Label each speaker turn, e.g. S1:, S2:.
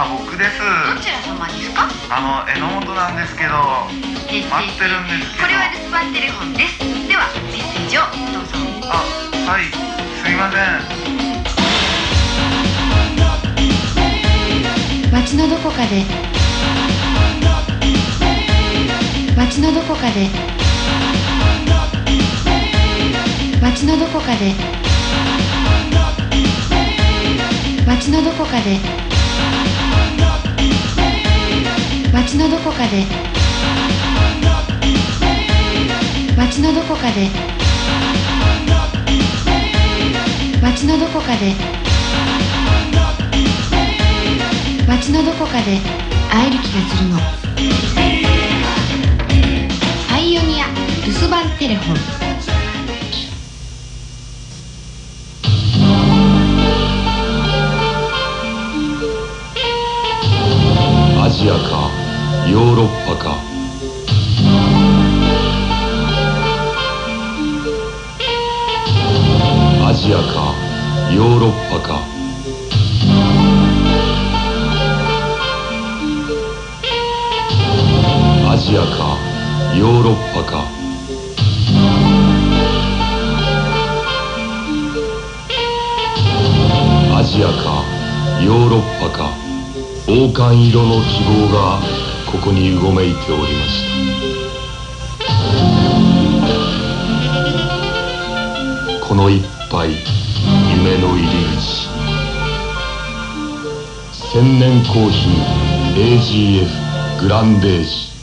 S1: あ僕です。
S2: どちら様ですか？
S1: あの榎本なんですけど
S2: で
S1: 待ってるんですけど。
S2: これは留守番テレフォンです。ではメッセージをどうぞ。
S1: あはい。すいません。
S3: 街のどこかで。街のどこかで。街のどこかで。街のどこかでのどこかで。街のどこかで。街のどこかで。街のどこかで。会える気がするの。パイオニア。留守番テレフォン。
S4: アジアかヨーロッパか。アジアか。ヨーロッパか。アジアか。ヨーロッパか。アジアか。ヨーロッパか。王冠色の希望が。ここにうごめいておりました。この一杯夢の入り口。千年コーヒー AGF グランデージ。